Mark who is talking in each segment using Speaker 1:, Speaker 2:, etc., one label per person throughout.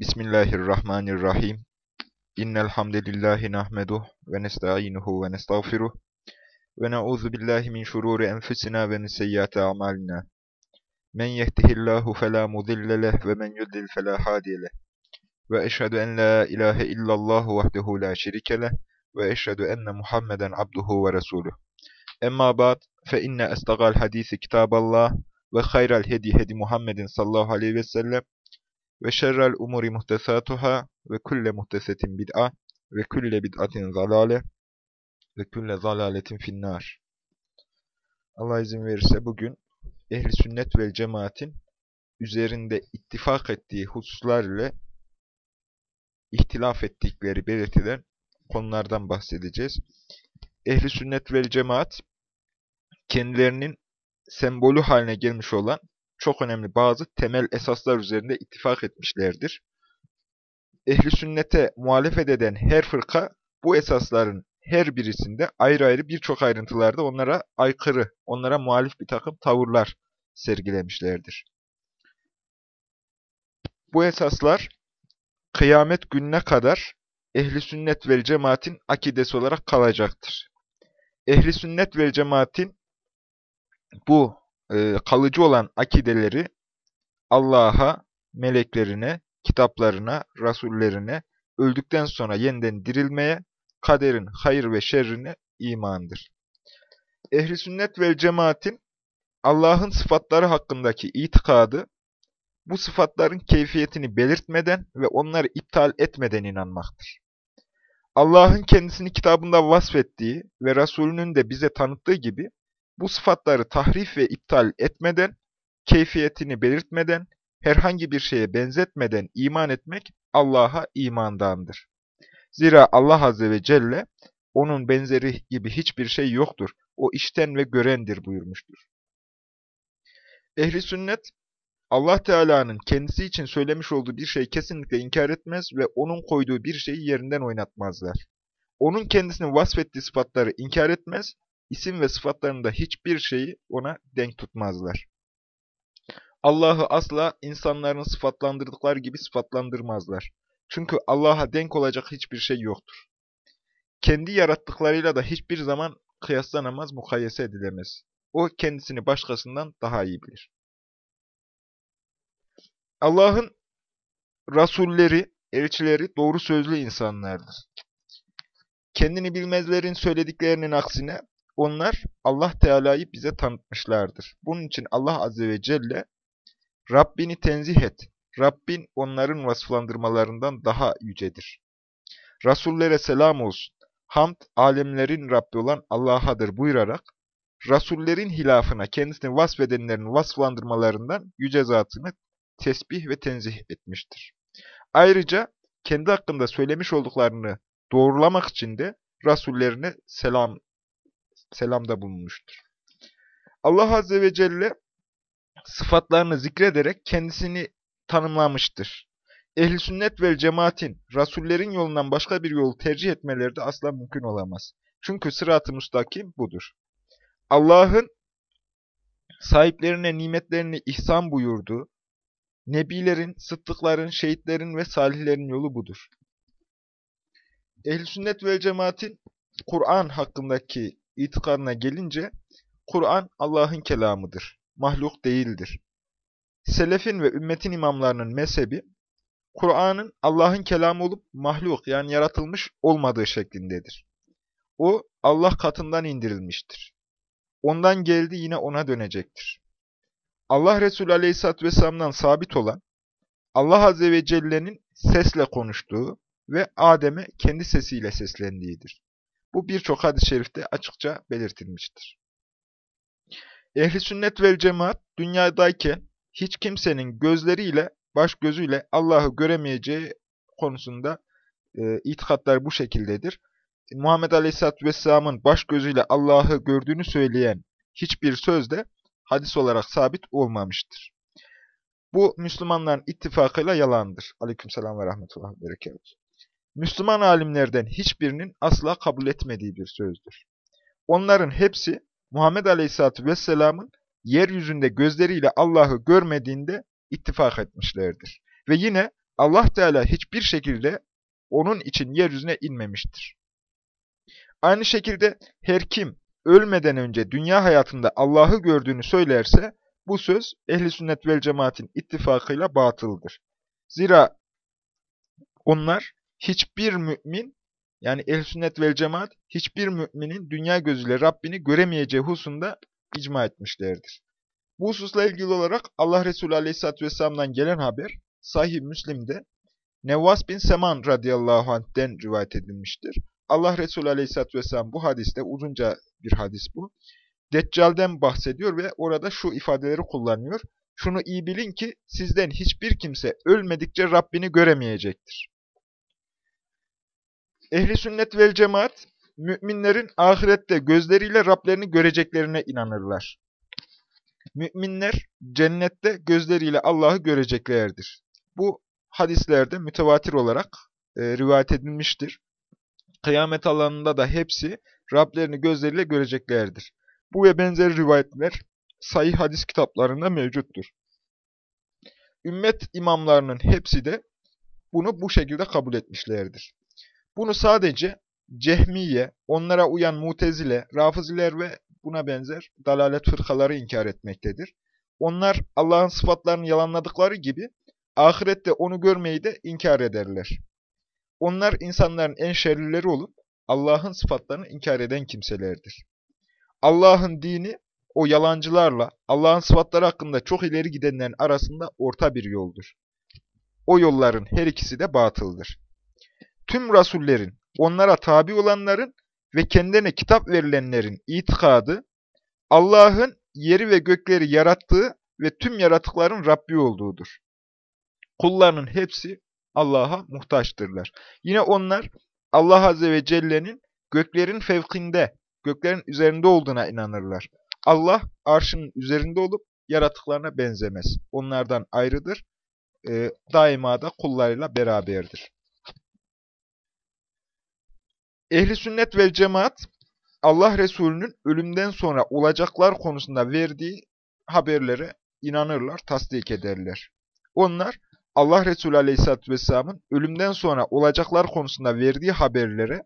Speaker 1: Bismillahirrahmanirrahim. İnnel hamdelellahi nahmeduh ve nestainuhu ve nestağfiruh ve na'udzu billahi min şururi enfusina ve min seyyiati a'malina. Men yehdihillahu fela mudille ve men yudlil fela hadiye. Ve eşhedü en la ilahe illallah vahdehu la şerike ve eşhedü enne Muhammeden abduhu ve resuluh. Emma ba'd fe inne estagal hadisi kitaballah ve hayral hedi hedi Muhammedin sallallahu aleyhi ve sellem ve şerrel umuri muhtesatuhâ ve kulle muhtesetin bid'a ve kulle bid'atin zalale ve kulle zalaletin finnâr. Allah izin verirse bugün ehli sünnet ve cemaatin üzerinde ittifak ettiği hususlar ile ihtilaf ettikleri belirtilen konulardan bahsedeceğiz. Ehli sünnet ve cemaat kendilerinin sembolü haline gelmiş olan çok önemli bazı temel esaslar üzerinde ittifak etmişlerdir. Ehli sünnete muhalefet eden her fırka bu esasların her birisinde ayrı ayrı birçok ayrıntılarda onlara aykırı, onlara muhalif bir takım tavırlar sergilemişlerdir. Bu esaslar kıyamet gününe kadar ehli sünnet ve cemaatin akidesi olarak kalacaktır. Ehli sünnet ve cemaatin bu e, kalıcı olan akideleri Allah'a, meleklerine, kitaplarına, rasullerine, öldükten sonra yeniden dirilmeye, kaderin hayır ve şerrine imandır. Ehli sünnet ve cemaatin Allah'ın sıfatları hakkındaki itikadı, bu sıfatların keyfiyetini belirtmeden ve onları iptal etmeden inanmaktır. Allah'ın kendisini kitabında vasfettiği ve Resulünün de bize tanıttığı gibi, bu sıfatları tahrif ve iptal etmeden, keyfiyetini belirtmeden, herhangi bir şeye benzetmeden iman etmek Allah'a imandandır. Zira Allah Azze ve Celle, onun benzeri gibi hiçbir şey yoktur. O işten ve görendir buyurmuştur. Ehli sünnet, Allah Teala'nın kendisi için söylemiş olduğu bir şey kesinlikle inkar etmez ve onun koyduğu bir şeyi yerinden oynatmazlar. Onun kendisini vasfettiği sıfatları inkar etmez, isim ve sıfatlarında hiçbir şeyi ona denk tutmazlar. Allah'ı asla insanların sıfatlandırdıkları gibi sıfatlandırmazlar. Çünkü Allah'a denk olacak hiçbir şey yoktur. Kendi yarattıklarıyla da hiçbir zaman kıyaslanamaz, mukayese edilemez. O kendisini başkasından daha iyi bilir. Allah'ın rasulleri, elçileri doğru sözlü insanlardır. Kendini bilmezlerin söylediklerinin aksine onlar Allah Teala'yı bize tanıtmışlardır. Bunun için Allah Azze ve Celle Rabbini tenzih et. Rabbin onların vasıflandırmalarından daha yücedir. Rasullere selam olsun. Hamd, alemlerin Rabbi olan Allah'adır buyurarak, Rasullerin hilafına kendisini vasfedenlerin vasıflandırmalarından yüce zatını tesbih ve tenzih etmiştir. Ayrıca kendi hakkında söylemiş olduklarını doğrulamak için de Rasullerine selam selamda bulunmuştur. Allah Azze ve Celle sıfatlarını zikrederek kendisini tanımlamıştır. Ehl-i sünnet ve cemaatin, Rasullerin yolundan başka bir yolu tercih etmeleri de asla mümkün olamaz. Çünkü sırat-ı müstakim budur. Allah'ın sahiplerine nimetlerini ihsan buyurduğu, nebilerin, sıddıkların, şehitlerin ve salihlerin yolu budur. Ehl-i sünnet ve cemaatin Kur'an hakkındaki itikadına gelince, Kur'an Allah'ın kelamıdır, mahluk değildir. Selefin ve ümmetin imamlarının mezhebi, Kur'an'ın Allah'ın kelamı olup mahluk yani yaratılmış olmadığı şeklindedir. O Allah katından indirilmiştir. Ondan geldi yine ona dönecektir. Allah Resulü Aleyhisselatü Vesselam'dan sabit olan, Allah Azze ve Celle'nin sesle konuştuğu ve Adem'e kendi sesiyle seslendiğidir. Bu birçok hadis-i şerifte açıkça belirtilmiştir. Ehli sünnet vel cemaat dünyadayken hiç kimsenin gözleriyle, baş gözüyle Allah'ı göremeyeceği konusunda e, itikatlar bu şekildedir. Muhammed Aleyhisselatü Vesselam'ın baş gözüyle Allah'ı gördüğünü söyleyen hiçbir söz de hadis olarak sabit olmamıştır. Bu Müslümanların ittifakıyla yalandır. Aleykümselam ve rahmetullah ve berekatuhu. Müslüman alimlerden hiçbirinin asla kabul etmediği bir sözdür. Onların hepsi Muhammed Aleyhisselatü Vesselam'ın yeryüzünde gözleriyle Allah'ı görmediğinde ittifak etmişlerdir. Ve yine Allah Teala hiçbir şekilde onun için yeryüzüne inmemiştir. Aynı şekilde her kim ölmeden önce dünya hayatında Allah'ı gördüğünü söylerse bu söz ehli sünnet vel cemaatin ittifakıyla batıldır. Zira onlar hiçbir mümin yani ehl sünnet vel cemaat hiçbir müminin dünya gözüyle Rabbini göremeyeceği hususunda icma etmişlerdir. Bu hususla ilgili olarak Allah Resulü Aleyhisselatü Vesselam'dan gelen haber Sahih Müslim'de Nevvas bin Seman radıyallahu anh'den rivayet edilmiştir. Allah Resulü Aleyhisselatü Vesselam bu hadiste uzunca bir hadis bu. Deccal'den bahsediyor ve orada şu ifadeleri kullanıyor. Şunu iyi bilin ki sizden hiçbir kimse ölmedikçe Rabbini göremeyecektir. Ehli sünnet vel cemaat, müminlerin ahirette gözleriyle Rablerini göreceklerine inanırlar. Müminler cennette gözleriyle Allah'ı göreceklerdir. Bu hadislerde mütevatir olarak e, rivayet edilmiştir. Kıyamet alanında da hepsi Rablerini gözleriyle göreceklerdir. Bu ve benzeri rivayetler sahih hadis kitaplarında mevcuttur. Ümmet imamlarının hepsi de bunu bu şekilde kabul etmişlerdir. Bunu sadece Cehmiye, onlara uyan Mutezile, Rafiziler ve buna benzer dalalet fırkaları inkar etmektedir. Onlar Allah'ın sıfatlarını yalanladıkları gibi ahirette onu görmeyi de inkar ederler. Onlar insanların en şerlileri olup Allah'ın sıfatlarını inkar eden kimselerdir. Allah'ın dini o yalancılarla Allah'ın sıfatları hakkında çok ileri gidenlerin arasında orta bir yoldur. O yolların her ikisi de batıldır. Tüm rasullerin, onlara tabi olanların ve kendine kitap verilenlerin itikadı, Allah'ın yeri ve gökleri yarattığı ve tüm yaratıkların Rabbi olduğudur. Kullarının hepsi Allah'a muhtaçtırlar. Yine onlar Allah Azze ve Celle'nin göklerin fevkinde, göklerin üzerinde olduğuna inanırlar. Allah arşının üzerinde olup yaratıklarına benzemez. Onlardan ayrıdır. E, daima da kullarıyla beraberdir. Ehli sünnet ve cemaat Allah Resulü'nün ölümden sonra olacaklar konusunda verdiği haberlere inanırlar, tasdik ederler. Onlar Allah Resulü Aleyhisselatü Vesselam'ın ölümden sonra olacaklar konusunda verdiği haberlere,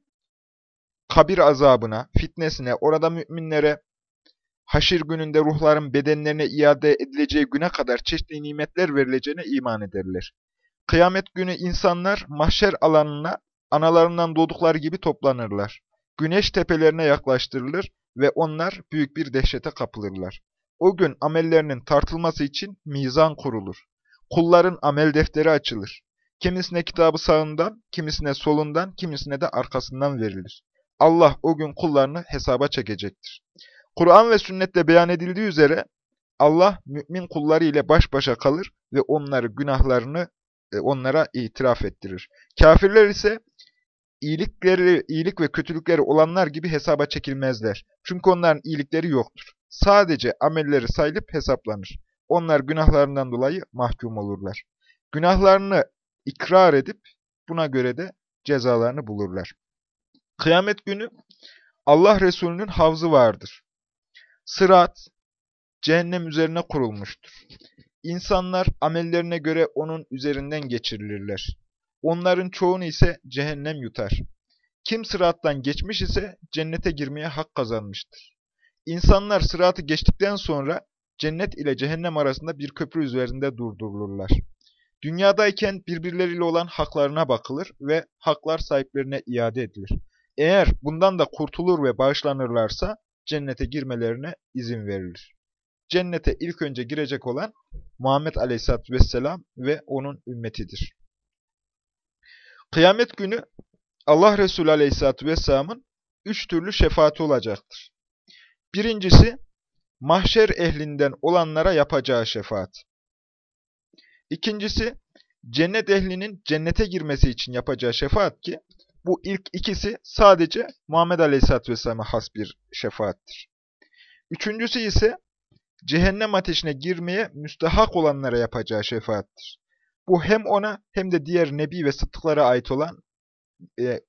Speaker 1: kabir azabına, fitnesine, orada müminlere, haşir gününde ruhların bedenlerine iade edileceği güne kadar çeşitli nimetler verileceğine iman ederler. Kıyamet günü insanlar mahşer alanına analarından doğdukları gibi toplanırlar. Güneş tepelerine yaklaştırılır ve onlar büyük bir dehşete kapılırlar. O gün amellerinin tartılması için mizan kurulur. Kulların amel defteri açılır. Kimisine kitabı sağından, kimisine solundan, kimisine de arkasından verilir. Allah o gün kullarını hesaba çekecektir. Kur'an ve sünnette beyan edildiği üzere Allah mümin kulları ile baş başa kalır ve onları günahlarını e, onlara itiraf ettirir. Kafirler ise iyilikleri, iyilik ve kötülükleri olanlar gibi hesaba çekilmezler. Çünkü onların iyilikleri yoktur. Sadece amelleri sayılıp hesaplanır. Onlar günahlarından dolayı mahkum olurlar. Günahlarını ikrar edip buna göre de cezalarını bulurlar. Kıyamet günü Allah Resulü'nün havzı vardır. Sırat, cehennem üzerine kurulmuştur. İnsanlar amellerine göre onun üzerinden geçirilirler. Onların çoğunu ise cehennem yutar. Kim sırattan geçmiş ise cennete girmeye hak kazanmıştır. İnsanlar sıratı geçtikten sonra cennet ile cehennem arasında bir köprü üzerinde durdurulurlar. Dünyadayken birbirleriyle olan haklarına bakılır ve haklar sahiplerine iade edilir. Eğer bundan da kurtulur ve bağışlanırlarsa cennete girmelerine izin verilir. Cennete ilk önce girecek olan Muhammed Aleyhisselatü Vesselam ve onun ümmetidir. Kıyamet günü Allah Resulü Aleyhisselatü Vesselam'ın üç türlü şefaati olacaktır. Birincisi, mahşer ehlinden olanlara yapacağı şefaat. İkincisi, cennet ehlinin cennete girmesi için yapacağı şefaat ki, bu ilk ikisi sadece Muhammed Aleyhisselatü Vesselam'a has bir şefaattir. Üçüncüsü ise cehennem ateşine girmeye müstehak olanlara yapacağı şefaattir. Bu hem ona hem de diğer nebi ve sıddıklara ait olan, e,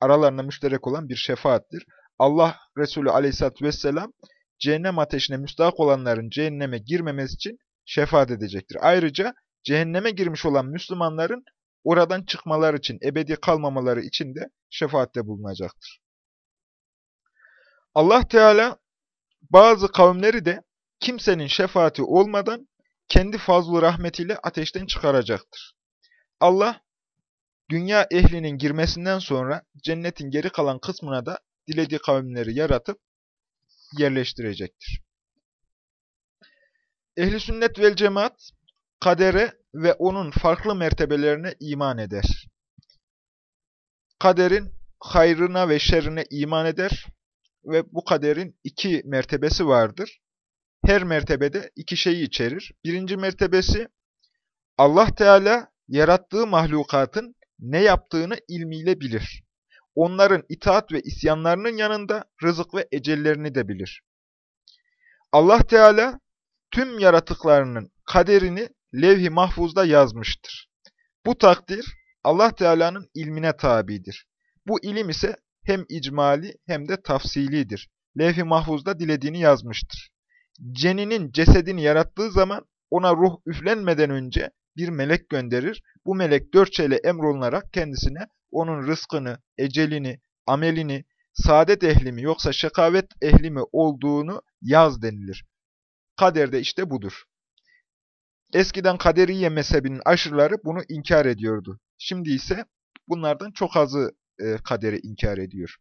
Speaker 1: aralarında müşterek olan bir şefaattir. Allah Resulü Aleyhisselatü vesselam cehennem ateşine müstahak olanların cehenneme girmemesi için şefaat edecektir. Ayrıca cehenneme girmiş olan Müslümanların oradan çıkmalar için, ebedi kalmamaları için de şefaatte bulunacaktır. Allah Teala bazı kavimleri de kimsenin şefaati olmadan kendi fazlu rahmetiyle ateşten çıkaracaktır. Allah, dünya ehlinin girmesinden sonra cennetin geri kalan kısmına da dilediği kavimleri yaratıp yerleştirecektir. Ehli sünnet vel cemaat, kadere ve onun farklı mertebelerine iman eder. Kaderin hayrına ve şerrine iman eder ve bu kaderin iki mertebesi vardır. Her mertebede iki şeyi içerir. Birinci mertebesi Allah Teala yarattığı mahlukatın ne yaptığını ilmiyle bilir. Onların itaat ve isyanlarının yanında rızık ve ecellerini de bilir. Allah Teala tüm yaratıklarının kaderini levh-i mahfuzda yazmıştır. Bu takdir Allah Teala'nın ilmine tabidir. Bu ilim ise hem icmali hem de tafsilidir. Levh-i mahfuzda dilediğini yazmıştır. Ceninin cesedini yarattığı zaman ona ruh üflenmeden önce bir melek gönderir. Bu melek dört şeyle emrolunarak kendisine onun rızkını, ecelini, amelini, saadet ehli mi yoksa şekavet ehli mi olduğunu yaz denilir. Kader de işte budur. Eskiden Kaderiye mezhebinin aşırıları bunu inkar ediyordu. Şimdi ise bunlardan çok azı e, kaderi inkar ediyor.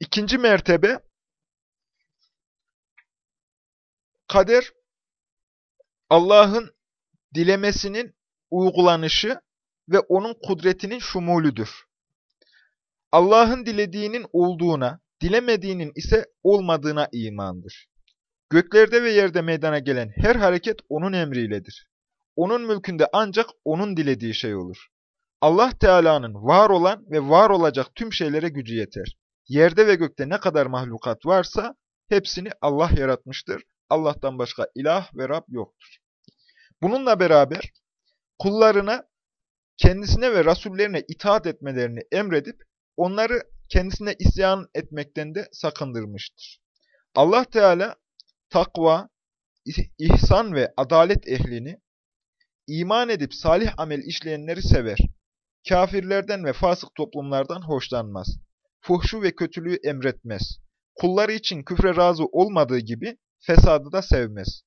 Speaker 1: İkinci mertebe, kader Allah'ın dilemesinin uygulanışı ve onun kudretinin şumulüdür. Allah'ın dilediğinin olduğuna, dilemediğinin ise olmadığına imandır. Göklerde ve yerde meydana gelen her hareket O'nun emriyledir. O'nun mülkünde ancak O'nun dilediği şey olur. Allah Teala'nın var olan ve var olacak tüm şeylere gücü yeter. Yerde ve gökte ne kadar mahlukat varsa hepsini Allah yaratmıştır. Allah'tan başka ilah ve Rab yoktur. Bununla beraber kullarına kendisine ve rasullerine itaat etmelerini emredip onları kendisine isyan etmekten de sakındırmıştır. Allah Teala takva, ihsan ve adalet ehlini, iman edip salih amel işleyenleri sever. Kafirlerden ve fasık toplumlardan hoşlanmaz. Fuhşu ve kötülüğü emretmez. Kulları için küfre razı olmadığı gibi fesadı da sevmez.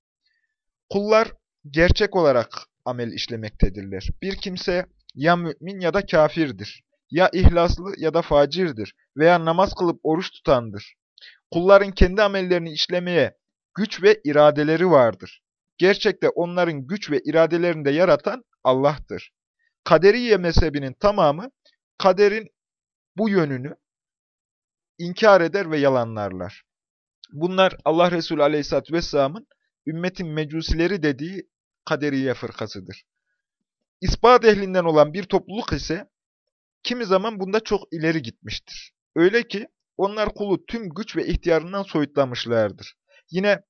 Speaker 1: Kullar gerçek olarak amel işlemektedirler. Bir kimse ya mümin ya da kafirdir. Ya ihlaslı ya da facirdir. Veya namaz kılıp oruç tutandır. Kulların kendi amellerini işlemeye güç ve iradeleri vardır. Gerçekte onların güç ve iradelerini de yaratan Allah'tır. Kaderiye mezhebinin tamamı kaderin bu yönünü inkar eder ve yalanlarlar. Bunlar Allah Resulü Aleyhisselatü Vesselam'ın ümmetin mecusileri dediği kaderiye fırkasıdır. İspat ehlinden olan bir topluluk ise kimi zaman bunda çok ileri gitmiştir. Öyle ki onlar kulu tüm güç ve ihtiyarından soyutlamışlardır. Yine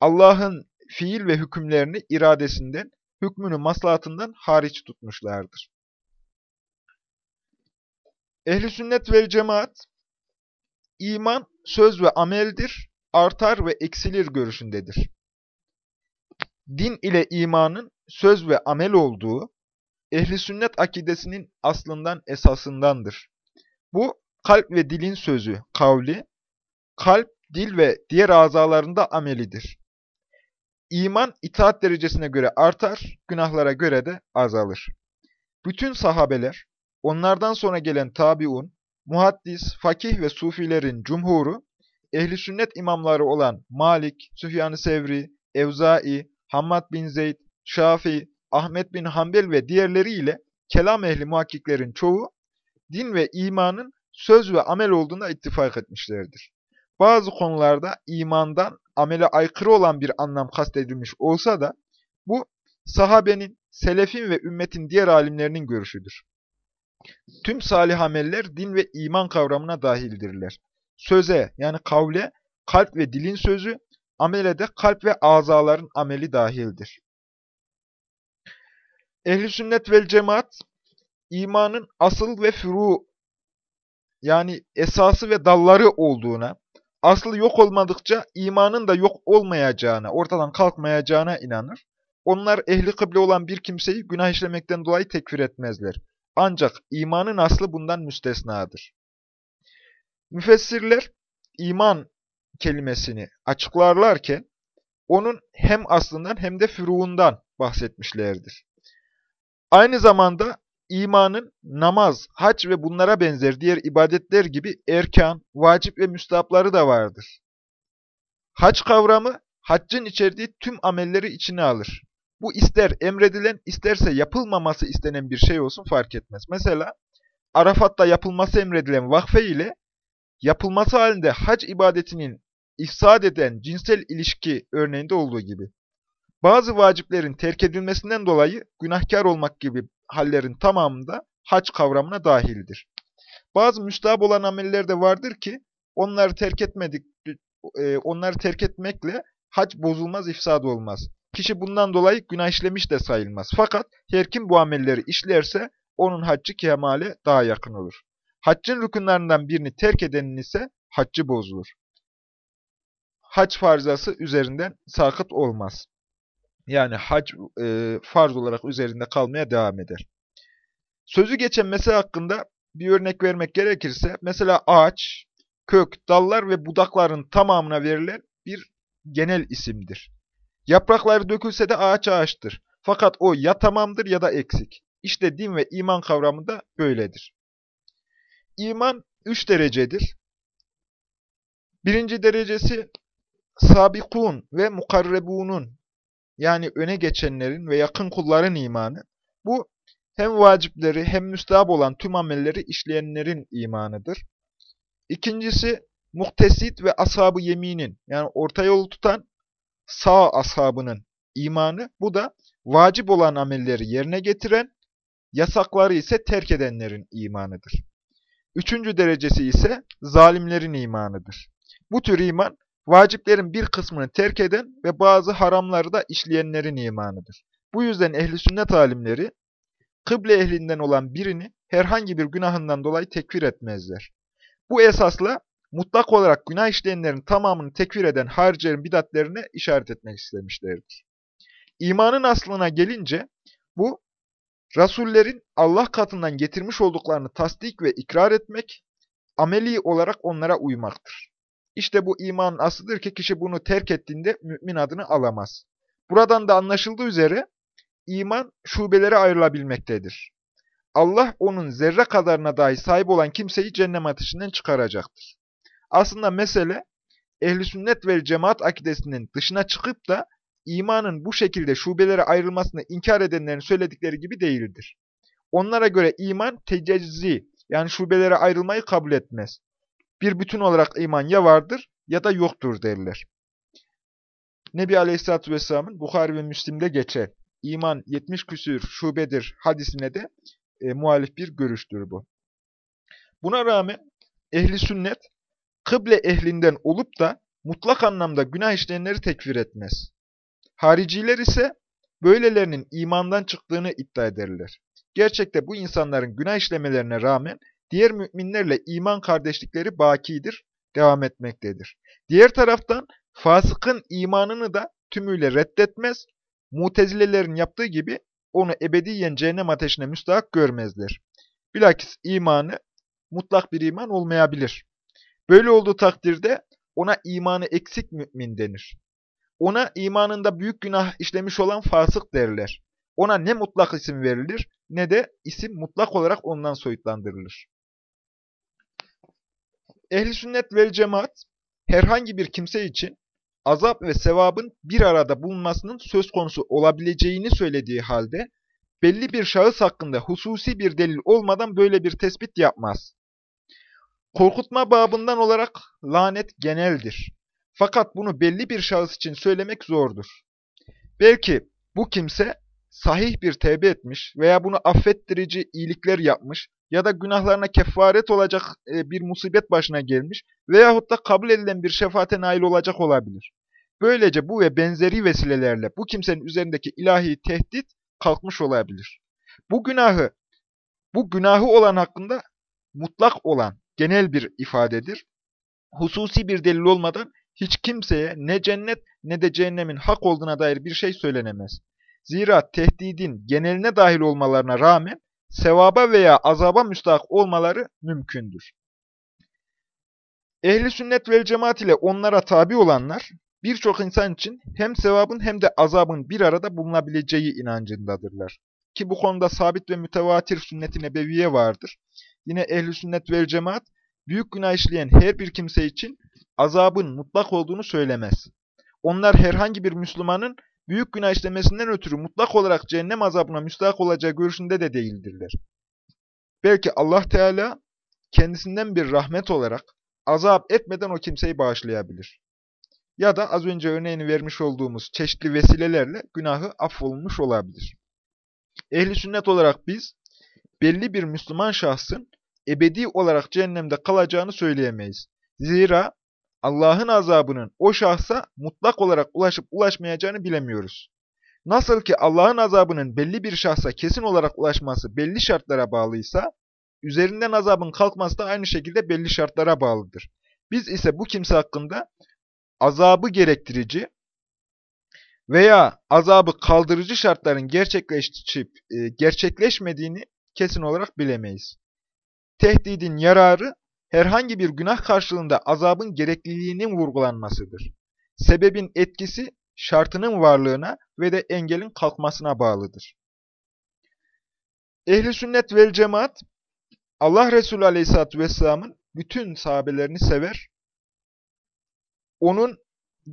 Speaker 1: Allah'ın fiil ve hükümlerini iradesinden, hükmünü maslahatından hariç tutmuşlardır. Ehli sünnet ve cemaat, iman söz ve ameldir, artar ve eksilir görüşündedir. Din ile imanın söz ve amel olduğu, ehli sünnet akidesinin aslından esasındandır. Bu, kalp ve dilin sözü, kavli, kalp, dil ve diğer azalarında amelidir. İman itaat derecesine göre artar, günahlara göre de azalır. Bütün sahabeler, onlardan sonra gelen tabiun, muhaddis, fakih ve sufilerin cumhuru, ehli sünnet imamları olan Malik, Süfyan-ı Sevri, Evzai, Hammad bin Zeyd, Şafii, Ahmet bin Hanbel ve diğerleriyle kelam ehli muhakkiklerin çoğu, din ve imanın söz ve amel olduğuna ittifak etmişlerdir. Bazı konularda imandan amele aykırı olan bir anlam kastedilmiş olsa da bu sahabenin, selefin ve ümmetin diğer alimlerinin görüşüdür. Tüm salih ameller din ve iman kavramına dahildirler. Söze yani kavle, kalp ve dilin sözü, amele de kalp ve azaların ameli dahildir. Ehli sünnet vel cemaat, imanın asıl ve furu yani esası ve dalları olduğuna, aslı yok olmadıkça imanın da yok olmayacağına, ortadan kalkmayacağına inanır. onlar ehli kıble olan bir kimseyi günah işlemekten dolayı tekfir etmezler. Ancak imanın aslı bundan müstesnadır. Müfessirler iman kelimesini açıklarlarken onun hem aslından hem de füruğundan bahsetmişlerdir. Aynı zamanda imanın namaz, hac ve bunlara benzer diğer ibadetler gibi erkan, vacip ve müstahapları da vardır. Hac kavramı, haccın içerdiği tüm amelleri içine alır. Bu ister emredilen, isterse yapılmaması istenen bir şey olsun fark etmez. Mesela Arafat'ta yapılması emredilen vakfe ile yapılması halinde hac ibadetinin ifsad eden cinsel ilişki örneğinde olduğu gibi. Bazı vaciplerin terk edilmesinden dolayı günahkar olmak gibi hallerin tamamında hac kavramına dahildir. Bazı müstahap olan ameller de vardır ki onları terk etmedik e, onları terk etmekle hac bozulmaz, ifsad olmaz. Kişi bundan dolayı günah işlemiş de sayılmaz. Fakat her kim bu amelleri işlerse onun haccı kemale daha yakın olur. Haccın rükunlarından birini terk edenin ise haccı bozulur. Hac farzası üzerinden sakıt olmaz. Yani hac e, farz olarak üzerinde kalmaya devam eder. Sözü geçen mesele hakkında bir örnek vermek gerekirse, mesela ağaç, kök, dallar ve budakların tamamına verilen bir genel isimdir. Yaprakları dökülse de ağaç ağaçtır. Fakat o ya tamamdır ya da eksik. İşte din ve iman kavramı da böyledir. İman üç derecedir. Birinci derecesi sabikun ve mukarrebunun yani öne geçenlerin ve yakın kulların imanı. Bu hem vacipleri hem müstahap olan tüm amelleri işleyenlerin imanıdır. İkincisi muhtesit ve ashabı yeminin yani orta yolu tutan sağ ashabının imanı. Bu da vacip olan amelleri yerine getiren, yasakları ise terk edenlerin imanıdır. Üçüncü derecesi ise zalimlerin imanıdır. Bu tür iman, vaciplerin bir kısmını terk eden ve bazı haramları da işleyenlerin imanıdır. Bu yüzden ehli sünnet alimleri, kıble ehlinden olan birini herhangi bir günahından dolayı tekfir etmezler. Bu esasla mutlak olarak günah işleyenlerin tamamını tekfir eden haricilerin bidatlerine işaret etmek istemişlerdir. İmanın aslına gelince bu, Rasullerin Allah katından getirmiş olduklarını tasdik ve ikrar etmek, ameli olarak onlara uymaktır. İşte bu imanın aslıdır ki kişi bunu terk ettiğinde mümin adını alamaz. Buradan da anlaşıldığı üzere iman şubelere ayrılabilmektedir. Allah onun zerre kadarına dahi sahip olan kimseyi cennet ateşinden çıkaracaktır. Aslında mesele ehli sünnet ve cemaat akidesinin dışına çıkıp da imanın bu şekilde şubelere ayrılmasını inkar edenlerin söyledikleri gibi değildir. Onlara göre iman tecezzi yani şubelere ayrılmayı kabul etmez. Bir bütün olarak iman ya vardır ya da yoktur derler. Nebi Aleyhisselatü Vesselam'ın Bukhari ve Müslim'de geçer. İman 70 küsür şubedir hadisine de e, muhalif bir görüştür bu. Buna rağmen ehli sünnet kıble ehlinden olup da mutlak anlamda günah işleyenleri tekfir etmez. Hariciler ise böylelerinin imandan çıktığını iddia ederler. Gerçekte bu insanların günah işlemelerine rağmen diğer müminlerle iman kardeşlikleri bakidir, devam etmektedir. Diğer taraftan fasıkın imanını da tümüyle reddetmez, mutezilelerin yaptığı gibi onu ebediyen cehennem ateşine müstahak görmezler. Bilakis imanı mutlak bir iman olmayabilir. Böyle olduğu takdirde ona imanı eksik mümin denir. Ona imanında büyük günah işlemiş olan fasık derler. Ona ne mutlak isim verilir ne de isim mutlak olarak ondan soyutlandırılır. Ehli sünnet ve cemaat herhangi bir kimse için azap ve sevabın bir arada bulunmasının söz konusu olabileceğini söylediği halde belli bir şahıs hakkında hususi bir delil olmadan böyle bir tespit yapmaz. Korkutma babından olarak lanet geneldir. Fakat bunu belli bir şahıs için söylemek zordur. Belki bu kimse sahih bir tevbe etmiş veya bunu affettirici iyilikler yapmış ya da günahlarına kefaret olacak e, bir musibet başına gelmiş veyahut da kabul edilen bir şefaate nail olacak olabilir. Böylece bu ve benzeri vesilelerle bu kimsenin üzerindeki ilahi tehdit kalkmış olabilir. Bu günahı, bu günahı olan hakkında mutlak olan genel bir ifadedir. Hususi bir delil olmadan hiç kimseye ne cennet ne de cehennemin hak olduğuna dair bir şey söylenemez. Zira tehdidin geneline dahil olmalarına rağmen sevaba veya azaba müstahak olmaları mümkündür. Ehli sünnet vel cemaat ile onlara tabi olanlar birçok insan için hem sevabın hem de azabın bir arada bulunabileceği inancındadırlar. Ki bu konuda sabit ve mütevatir sünnet-i nebeviye vardır. Yine ehli sünnet vel cemaat büyük günah işleyen her bir kimse için azabın mutlak olduğunu söylemez. Onlar herhangi bir Müslümanın büyük günah işlemesinden ötürü mutlak olarak cehennem azabına müstahak olacağı görüşünde de değildirler. Belki Allah Teala kendisinden bir rahmet olarak azap etmeden o kimseyi bağışlayabilir. Ya da az önce örneğini vermiş olduğumuz çeşitli vesilelerle günahı affolunmuş olabilir. Ehli sünnet olarak biz belli bir Müslüman şahsın ebedi olarak cehennemde kalacağını söyleyemeyiz. Zira Allah'ın azabının o şahsa mutlak olarak ulaşıp ulaşmayacağını bilemiyoruz. Nasıl ki Allah'ın azabının belli bir şahsa kesin olarak ulaşması belli şartlara bağlıysa, üzerinden azabın kalkması da aynı şekilde belli şartlara bağlıdır. Biz ise bu kimse hakkında azabı gerektirici veya azabı kaldırıcı şartların gerçekleşip e, gerçekleşmediğini kesin olarak bilemeyiz. Tehdidin yararı herhangi bir günah karşılığında azabın gerekliliğinin vurgulanmasıdır. Sebebin etkisi şartının varlığına ve de engelin kalkmasına bağlıdır. Ehli sünnet vel cemaat Allah Resulü Aleyhisselatü Vesselam'ın bütün sahabelerini sever. Onun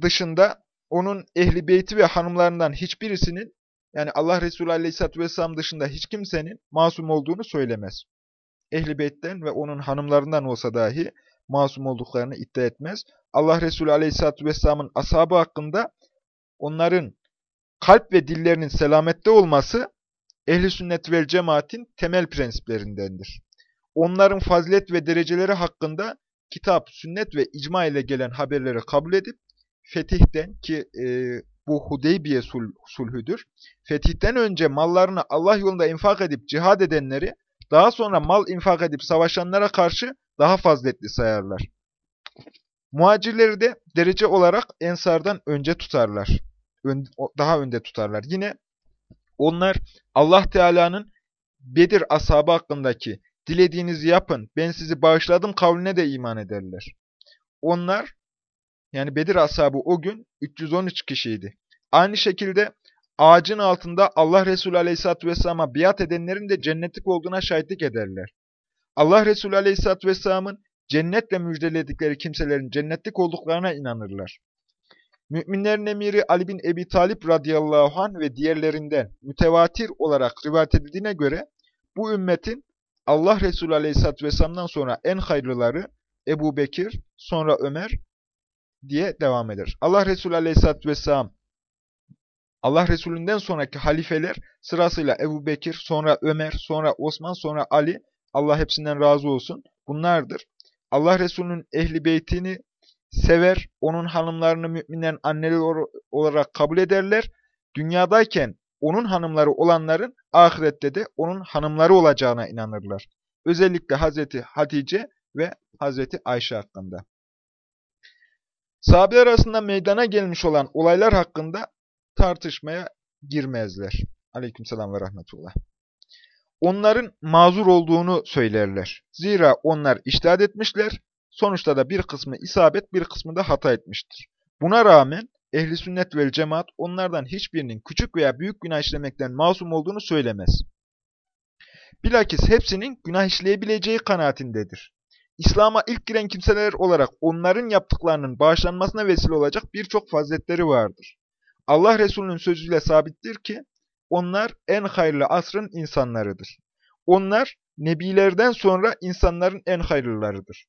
Speaker 1: dışında onun ehli beyti ve hanımlarından hiçbirisinin yani Allah Resulü Aleyhisselatü Vesselam dışında hiç kimsenin masum olduğunu söylemez. Ehli beytten ve onun hanımlarından olsa dahi masum olduklarını iddia etmez. Allah Resulü Aleyhisselatü Vesselam'ın ashabı hakkında onların kalp ve dillerinin selamette olması ehli sünnet vel cemaatin temel prensiplerindendir. Onların fazilet ve dereceleri hakkında kitap, sünnet ve icma ile gelen haberleri kabul edip fetihten ki e, bu Hudeybiye sul, sulhüdür. Fetihten önce mallarını Allah yolunda infak edip cihad edenleri daha sonra mal infak edip savaşanlara karşı daha faziletli sayarlar. Muhacirleri de derece olarak ensardan önce tutarlar. Ön, daha önde tutarlar. Yine onlar Allah Teala'nın Bedir ashabı hakkındaki dilediğinizi yapın, ben sizi bağışladım kavline de iman ederler. Onlar, yani Bedir ashabı o gün 313 kişiydi. Aynı şekilde ağacın altında Allah Resulü Aleyhisselatü Vesselam'a biat edenlerin de cennetlik olduğuna şahitlik ederler. Allah Resulü Aleyhisselatü Vesselam'ın cennetle müjdeledikleri kimselerin cennetlik olduklarına inanırlar. Müminlerin emiri Ali bin Ebi Talip radıyallahu anh ve diğerlerinden mütevatir olarak rivayet edildiğine göre bu ümmetin Allah Resulü Aleyhisselatü Vesselam'dan sonra en hayırlıları Ebu Bekir, sonra Ömer diye devam eder. Allah Resulü Aleyhisselatü Vesselam, Allah Resulünden sonraki halifeler sırasıyla Ebu Bekir, sonra Ömer, sonra Osman, sonra Ali, Allah hepsinden razı olsun. Bunlardır. Allah Resulü'nün ehli beytini sever, onun hanımlarını müminlerin anneleri olarak kabul ederler. Dünyadayken onun hanımları olanların ahirette de onun hanımları olacağına inanırlar. Özellikle Hazreti Hatice ve Hazreti Ayşe hakkında. Sahabe arasında meydana gelmiş olan olaylar hakkında tartışmaya girmezler. Aleykümselam ve rahmetullah. Onların mazur olduğunu söylerler. Zira onlar iştahat etmişler, sonuçta da bir kısmı isabet, bir kısmı da hata etmiştir. Buna rağmen ehli sünnet vel cemaat onlardan hiçbirinin küçük veya büyük günah işlemekten masum olduğunu söylemez. Bilakis hepsinin günah işleyebileceği kanaatindedir. İslam'a ilk giren kimseler olarak onların yaptıklarının bağışlanmasına vesile olacak birçok faziletleri vardır. Allah Resulü'nün sözüyle sabittir ki, onlar en hayırlı asrın insanlarıdır. Onlar, nebilerden sonra insanların en hayırlılarıdır.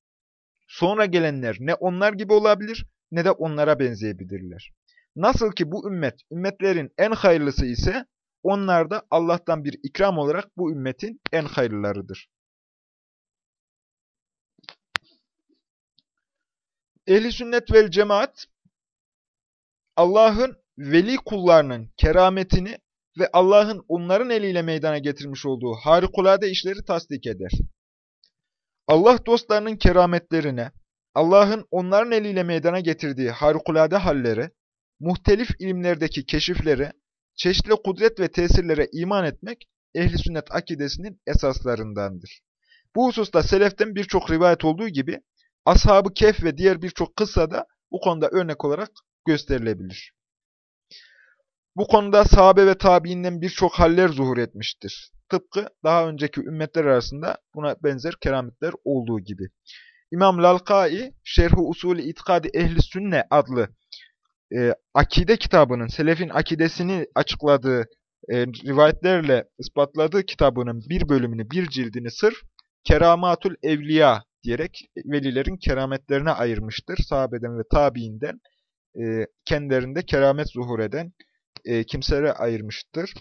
Speaker 1: Sonra gelenler ne onlar gibi olabilir ne de onlara benzeyebilirler. Nasıl ki bu ümmet, ümmetlerin en hayırlısı ise, onlar da Allah'tan bir ikram olarak bu ümmetin en hayırlılarıdır. Ehli sünnet vel cemaat, Allah'ın veli kullarının kerametini ve Allah'ın onların eliyle meydana getirmiş olduğu harikulade işleri tasdik eder. Allah dostlarının kerametlerine, Allah'ın onların eliyle meydana getirdiği harikulade halleri, muhtelif ilimlerdeki keşifleri, çeşitli kudret ve tesirlere iman etmek ehli sünnet akidesinin esaslarındandır. Bu hususta seleften birçok rivayet olduğu gibi Ashab-ı Kehf ve diğer birçok kıssa da bu konuda örnek olarak gösterilebilir. Bu konuda sahabe ve tabiinden birçok haller zuhur etmiştir. Tıpkı daha önceki ümmetler arasında buna benzer kerametler olduğu gibi. İmam Lalkai, Şerh-i Usulü İtikadi Ehli Sünne adlı e, akide kitabının, Selefin akidesini açıkladığı e, rivayetlerle ispatladığı kitabının bir bölümünü, bir cildini sırf Keramatul Evliya diyerek velilerin kerametlerine ayırmıştır. Sahabeden ve tabiinden e, kendilerinde keramet zuhur eden e, kimselere ayırmıştır.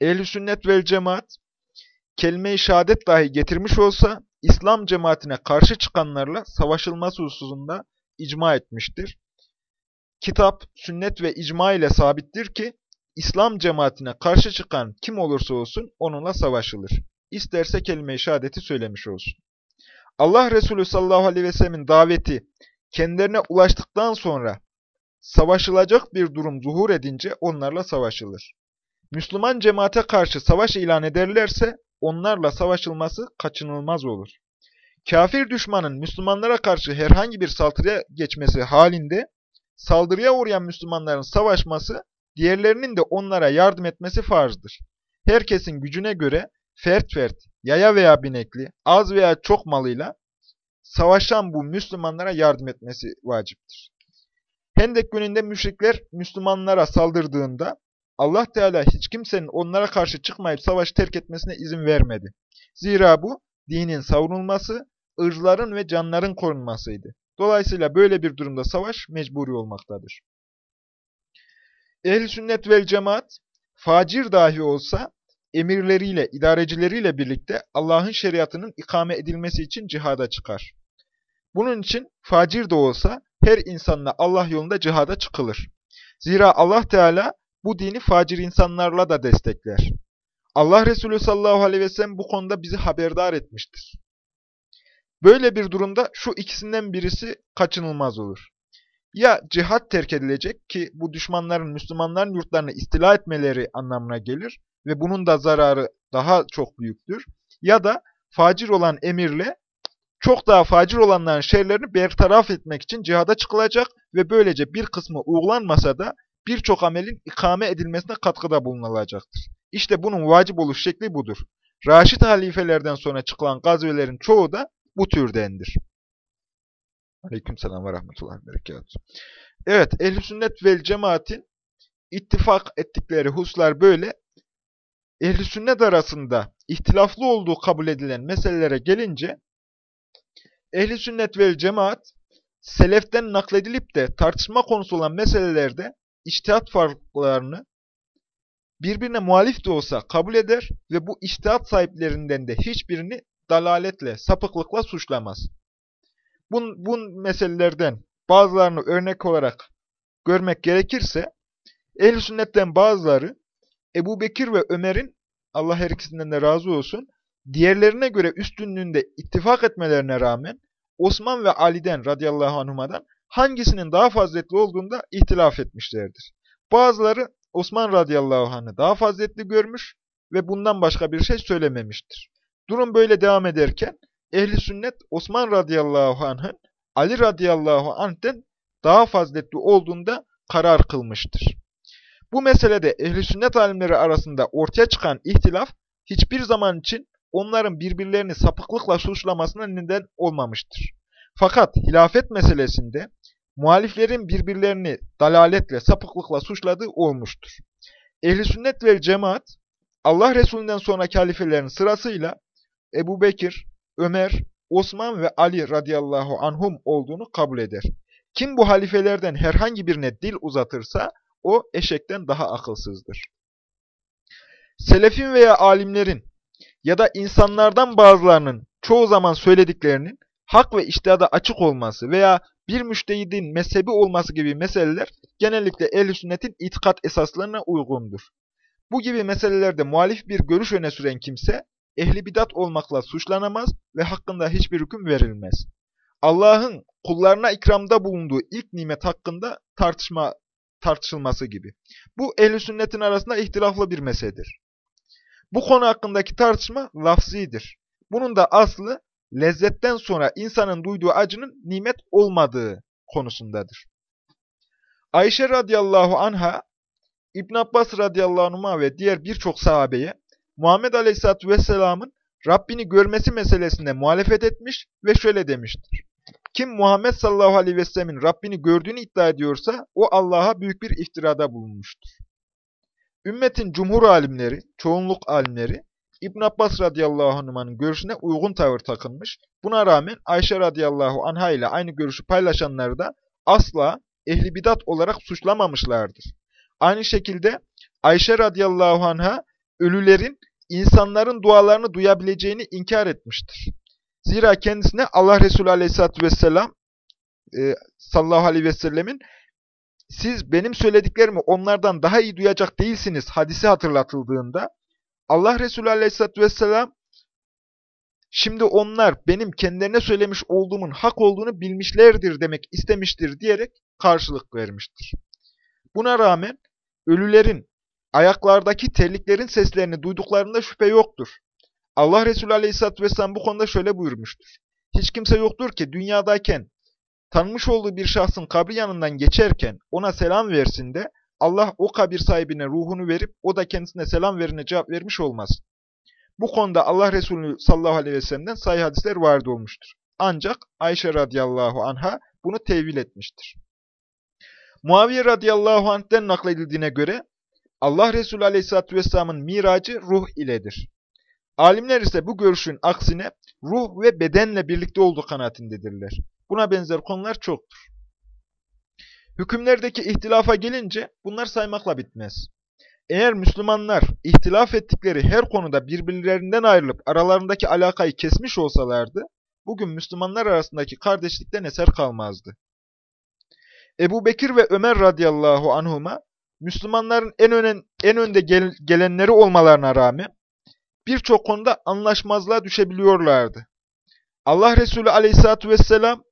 Speaker 1: Ehl-i sünnet vel cemaat kelime-i şehadet dahi getirmiş olsa İslam cemaatine karşı çıkanlarla savaşılması hususunda icma etmiştir. Kitap, sünnet ve icma ile sabittir ki İslam cemaatine karşı çıkan kim olursa olsun onunla savaşılır. İsterse kelime-i şehadeti söylemiş olsun. Allah Resulü sallallahu aleyhi ve sellemin daveti kendilerine ulaştıktan sonra savaşılacak bir durum zuhur edince onlarla savaşılır. Müslüman cemaate karşı savaş ilan ederlerse onlarla savaşılması kaçınılmaz olur. Kafir düşmanın Müslümanlara karşı herhangi bir saldırıya geçmesi halinde saldırıya uğrayan Müslümanların savaşması, diğerlerinin de onlara yardım etmesi farzdır. Herkesin gücüne göre fert fert, yaya veya binekli, az veya çok malıyla savaşan bu Müslümanlara yardım etmesi vaciptir. Hendek gününde müşrikler Müslümanlara saldırdığında Allah Teala hiç kimsenin onlara karşı çıkmayıp savaş terk etmesine izin vermedi. Zira bu dinin savunulması, ırzların ve canların korunmasıydı. Dolayısıyla böyle bir durumda savaş mecburi olmaktadır. Ehl-i sünnet vel cemaat, facir dahi olsa emirleriyle, idarecileriyle birlikte Allah'ın şeriatının ikame edilmesi için cihada çıkar. Bunun için facir de olsa her insanla Allah yolunda cihada çıkılır. Zira Allah Teala bu dini facir insanlarla da destekler. Allah Resulü sallallahu aleyhi ve sellem bu konuda bizi haberdar etmiştir. Böyle bir durumda şu ikisinden birisi kaçınılmaz olur. Ya cihat terk edilecek ki bu düşmanların Müslümanların yurtlarını istila etmeleri anlamına gelir ve bunun da zararı daha çok büyüktür. Ya da facir olan emirle çok daha facir olanların şerlerini bertaraf etmek için cihada çıkılacak ve böylece bir kısmı uygulanmasa da birçok amelin ikame edilmesine katkıda bulunulacaktır. İşte bunun vacip oluş şekli budur. Raşid halifelerden sonra çıkılan gazvelerin çoğu da bu türdendir. Aleykümselam ve rahmetullahi ve berekatuhu. Evet, ehl sünnet vel cemaatin ittifak ettikleri hususlar böyle. ehl sünnet arasında ihtilaflı olduğu kabul edilen meselelere gelince, ehl sünnet vel cemaat, seleften nakledilip de tartışma konusu olan meselelerde içtihat farklarını birbirine muhalif de olsa kabul eder ve bu içtihat sahiplerinden de hiçbirini dalaletle, sapıklıkla suçlamaz. Bu, bu meselelerden bazılarını örnek olarak görmek gerekirse, ehl sünnetten bazıları Ebu Bekir ve Ömer'in, Allah her ikisinden de razı olsun, diğerlerine göre üstünlüğünde ittifak etmelerine rağmen, Osman ve Ali'den radıyallahu anhuma'dan hangisinin daha faziletli olduğunda ihtilaf etmişlerdir. Bazıları Osman radıyallahu anh'ı daha faziletli görmüş ve bundan başka bir şey söylememiştir. Durum böyle devam ederken ehli sünnet Osman radıyallahu anh'ın Ali radıyallahu anh'ten daha faziletli olduğunda karar kılmıştır. Bu meselede ehli sünnet alimleri arasında ortaya çıkan ihtilaf hiçbir zaman için onların birbirlerini sapıklıkla suçlamasına neden olmamıştır. Fakat hilafet meselesinde muhaliflerin birbirlerini dalaletle, sapıklıkla suçladığı olmuştur. Ehli sünnet ve cemaat Allah Resulü'nden sonraki halifelerin sırasıyla Ebu Bekir, Ömer, Osman ve Ali radıyallahu anhum olduğunu kabul eder. Kim bu halifelerden herhangi birine dil uzatırsa o eşekten daha akılsızdır. Selefin veya alimlerin ya da insanlardan bazılarının çoğu zaman söylediklerinin hak ve iştihada açık olması veya bir müştehidin mezhebi olması gibi meseleler genellikle ehl sünnetin itikat esaslarına uygundur. Bu gibi meselelerde muhalif bir görüş öne süren kimse, ehli bidat olmakla suçlanamaz ve hakkında hiçbir hüküm verilmez. Allah'ın kullarına ikramda bulunduğu ilk nimet hakkında tartışma tartışılması gibi. Bu ehl sünnetin arasında ihtilaflı bir meseledir. Bu konu hakkındaki tartışma lafzidir. Bunun da aslı lezzetten sonra insanın duyduğu acının nimet olmadığı konusundadır. Ayşe radıyallahu anha, İbn Abbas radıyallahu anh'a ve diğer birçok sahabeye Muhammed aleyhisselatü vesselamın Rabbini görmesi meselesinde muhalefet etmiş ve şöyle demiştir. Kim Muhammed sallallahu aleyhi ve sellemin Rabbini gördüğünü iddia ediyorsa o Allah'a büyük bir iftirada bulunmuştur. Ümmetin cumhur alimleri, çoğunluk alimleri İbn Abbas radıyallahu anh'ın görüşüne uygun tavır takılmış. Buna rağmen Ayşe radıyallahu anha ile aynı görüşü paylaşanları da asla ehli bidat olarak suçlamamışlardır. Aynı şekilde Ayşe radıyallahu anha ölülerin insanların dualarını duyabileceğini inkar etmiştir. Zira kendisine Allah Resulü aleyhissalatü vesselam e, sallallahu aleyhi ve sellemin siz benim söylediklerimi onlardan daha iyi duyacak değilsiniz hadisi hatırlatıldığında Allah Resulü aleyhissalatü vesselam şimdi onlar benim kendilerine söylemiş olduğumun hak olduğunu bilmişlerdir demek istemiştir diyerek karşılık vermiştir. Buna rağmen ölülerin ayaklardaki terliklerin seslerini duyduklarında şüphe yoktur. Allah Resulü Aleyhisselatü Vesselam bu konuda şöyle buyurmuştur. Hiç kimse yoktur ki dünyadayken tanımış olduğu bir şahsın kabri yanından geçerken ona selam versin de Allah o kabir sahibine ruhunu verip o da kendisine selam verine cevap vermiş olmaz. Bu konuda Allah Resulü sallallahu aleyhi ve sellem'den sahih hadisler vardı olmuştur. Ancak Ayşe radıyallahu anha bunu tevil etmiştir. Muaviye radıyallahu anh'den nakledildiğine göre Allah Resulü aleyhissalatü vesselamın miracı ruh iledir. Alimler ise bu görüşün aksine ruh ve bedenle birlikte olduğu kanaatindedirler. Buna benzer konular çoktur. Hükümlerdeki ihtilafa gelince bunlar saymakla bitmez. Eğer Müslümanlar ihtilaf ettikleri her konuda birbirlerinden ayrılıp aralarındaki alakayı kesmiş olsalardı, bugün Müslümanlar arasındaki kardeşlikten eser kalmazdı. Ebu Bekir ve Ömer radıyallahu anhuma, Müslümanların en, önen, en önde gel, gelenleri olmalarına rağmen, birçok konuda anlaşmazlığa düşebiliyorlardı. Allah Resulü aleyhissalatü vesselam,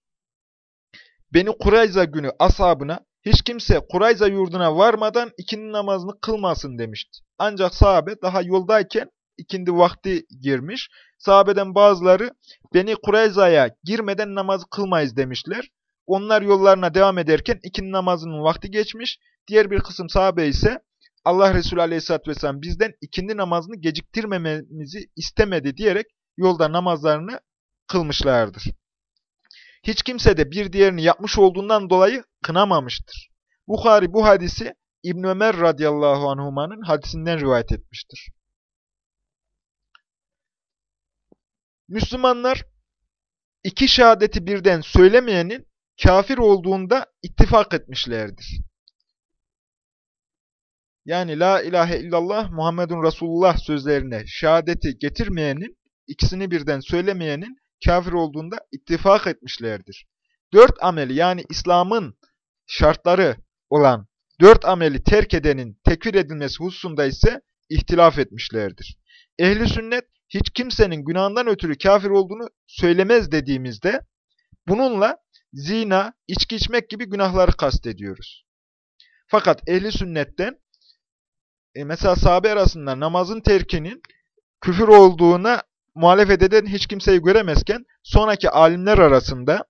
Speaker 1: Beni Kurayza günü ashabına, hiç kimse Kurayza yurduna varmadan ikindi namazını kılmasın demişti. Ancak sahabe daha yoldayken ikindi vakti girmiş. Sahabeden bazıları Beni Kurayza'ya girmeden namazı kılmayız demişler. Onlar yollarına devam ederken ikindi namazının vakti geçmiş. Diğer bir kısım sahabe ise Allah Resulü Aleyhisselatü Vesselam bizden ikindi namazını geciktirmememizi istemedi diyerek yolda namazlarını kılmışlardır. Hiç kimse de bir diğerini yapmış olduğundan dolayı kınamamıştır. Bukhari bu hadisi İbn Ömer radıyallahu anhumanın hadisinden rivayet etmiştir. Müslümanlar iki şehadeti birden söylemeyenin kafir olduğunda ittifak etmişlerdir. Yani la ilahe illallah Muhammedun Resulullah sözlerine şehadeti getirmeyenin, ikisini birden söylemeyenin kafir olduğunda ittifak etmişlerdir. Dört ameli yani İslam'ın şartları olan dört ameli terk edenin tekfir edilmesi hususunda ise ihtilaf etmişlerdir. Ehli sünnet hiç kimsenin günahından ötürü kafir olduğunu söylemez dediğimizde bununla zina, içki içmek gibi günahları kastediyoruz. Fakat ehli sünnetten e, mesela sahabe arasında namazın terkinin küfür olduğuna muhalefet eden hiç kimseyi göremezken sonraki alimler arasında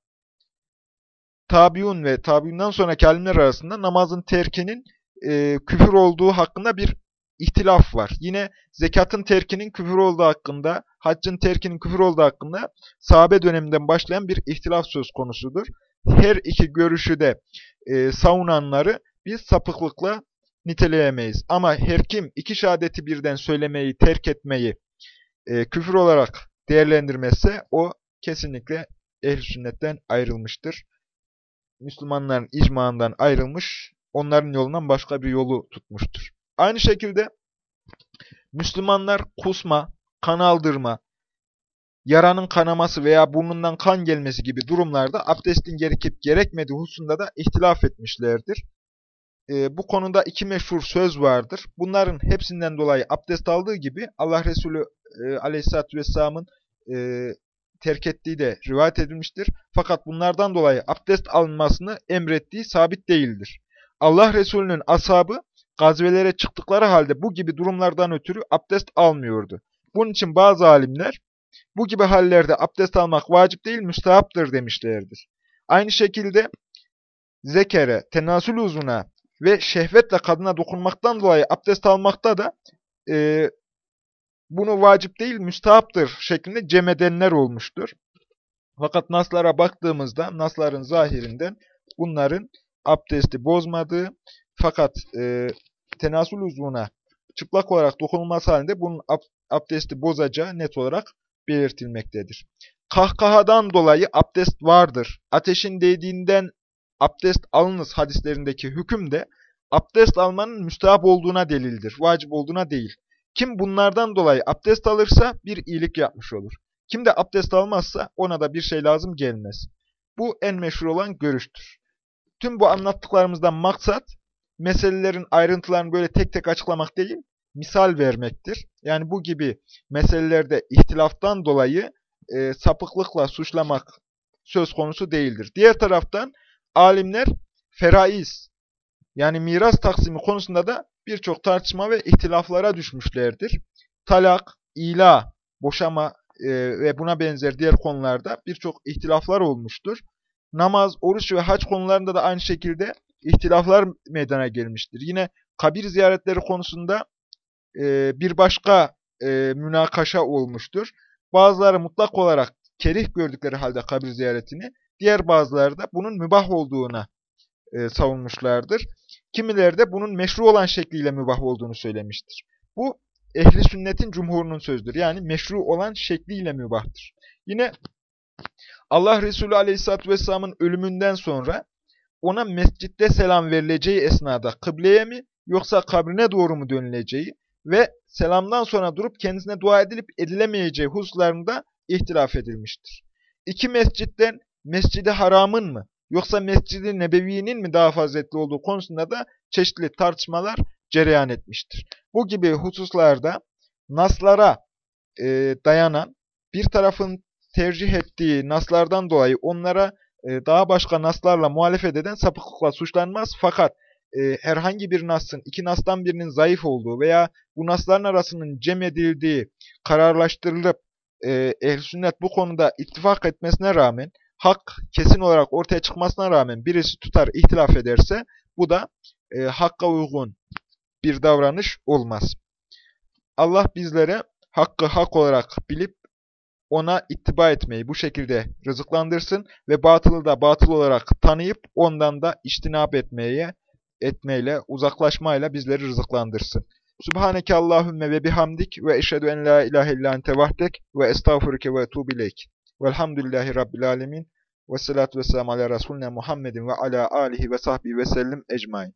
Speaker 1: tabiun ve tabiundan sonraki alimler arasında namazın terkinin e, küfür olduğu hakkında bir ihtilaf var. Yine zekatın terkinin küfür olduğu hakkında, haccın terkinin küfür olduğu hakkında sahabe döneminden başlayan bir ihtilaf söz konusudur. Her iki görüşü de e, savunanları biz sapıklıkla niteleyemeyiz. Ama her kim iki şehadeti birden söylemeyi, terk etmeyi e, küfür olarak değerlendirmezse o kesinlikle ehl sünnetten ayrılmıştır. Müslümanların icmağından ayrılmış, onların yolundan başka bir yolu tutmuştur. Aynı şekilde Müslümanlar kusma, kan aldırma, yaranın kanaması veya burnundan kan gelmesi gibi durumlarda abdestin gerekip gerekmediği hususunda da ihtilaf etmişlerdir. E, bu konuda iki meşhur söz vardır. Bunların hepsinden dolayı abdest aldığı gibi Allah Resulü e, Aleyhisselatü Vesselam'ın e, terk ettiği de rivayet edilmiştir. Fakat bunlardan dolayı abdest alınmasını emrettiği sabit değildir. Allah Resulü'nün ashabı gazvelere çıktıkları halde bu gibi durumlardan ötürü abdest almıyordu. Bunun için bazı alimler bu gibi hallerde abdest almak vacip değil müstehaptır demişlerdir. Aynı şekilde zekere, tenasül uzuna ve şehvetle kadına dokunmaktan dolayı abdest almakta da e, bunu vacip değil müstahaptır şeklinde cem edenler olmuştur. Fakat naslara baktığımızda nasların zahirinden bunların abdesti bozmadığı fakat e, tenasül uzvuna çıplak olarak dokunulması halinde bunun ab abdesti bozacağı net olarak belirtilmektedir. Kahkahadan dolayı abdest vardır. Ateşin değdiğinden abdest alınız hadislerindeki hüküm de abdest almanın müstahap olduğuna delildir. Vacip olduğuna değil. Kim bunlardan dolayı abdest alırsa bir iyilik yapmış olur. Kim de abdest almazsa ona da bir şey lazım gelmez. Bu en meşhur olan görüştür. Tüm bu anlattıklarımızdan maksat meselelerin ayrıntılarını böyle tek tek açıklamak değil, misal vermektir. Yani bu gibi meselelerde ihtilaftan dolayı e, sapıklıkla suçlamak söz konusu değildir. Diğer taraftan alimler feraiz yani miras taksimi konusunda da birçok tartışma ve ihtilaflara düşmüşlerdir. Talak, ila, boşama e, ve buna benzer diğer konularda birçok ihtilaflar olmuştur. Namaz, oruç ve hac konularında da aynı şekilde ihtilaflar meydana gelmiştir. Yine kabir ziyaretleri konusunda e, bir başka e, münakaşa olmuştur. Bazıları mutlak olarak kerih gördükleri halde kabir ziyaretini, diğer bazıları da bunun mübah olduğuna e, savunmuşlardır. Kimileri de bunun meşru olan şekliyle mübah olduğunu söylemiştir. Bu ehli sünnetin cumhurunun sözdür. Yani meşru olan şekliyle mübahtır. Yine Allah Resulü Aleyhisselatü Vesselam'ın ölümünden sonra ona mescitte selam verileceği esnada kıbleye mi yoksa kabrine doğru mu dönüleceği ve selamdan sonra durup kendisine dua edilip edilemeyeceği hususlarında ihtilaf edilmiştir. İki mescitten Mescid-i Haram'ın mı yoksa Mescid-i Nebevi'nin mi daha faziletli olduğu konusunda da çeşitli tartışmalar cereyan etmiştir. Bu gibi hususlarda naslara e, dayanan bir tarafın tercih ettiği naslardan dolayı onlara e, daha başka naslarla muhalefet eden sapıklıkla suçlanmaz. Fakat e, herhangi bir nasın iki nastan birinin zayıf olduğu veya bu nasların arasının cem edildiği kararlaştırılıp e, ehl sünnet bu konuda ittifak etmesine rağmen hak kesin olarak ortaya çıkmasına rağmen birisi tutar ihtilaf ederse bu da e, hakka uygun bir davranış olmaz. Allah bizlere hakkı hak olarak bilip ona ittiba etmeyi bu şekilde rızıklandırsın ve batılı da batıl olarak tanıyıp ondan da iştinap etmeye, etmeyle, uzaklaşmayla bizleri rızıklandırsın. Subhaneke Allahümme ve bihamdik ve eşhedü en la ilahe illa ente vahdek ve estağfurike ve etubileyk. Velhamdülillahi Rabbil alemin. Ve salatu ve selamu ala Resulüne Muhammedin ve ala alihi ve sahbihi ve sellim ecmain.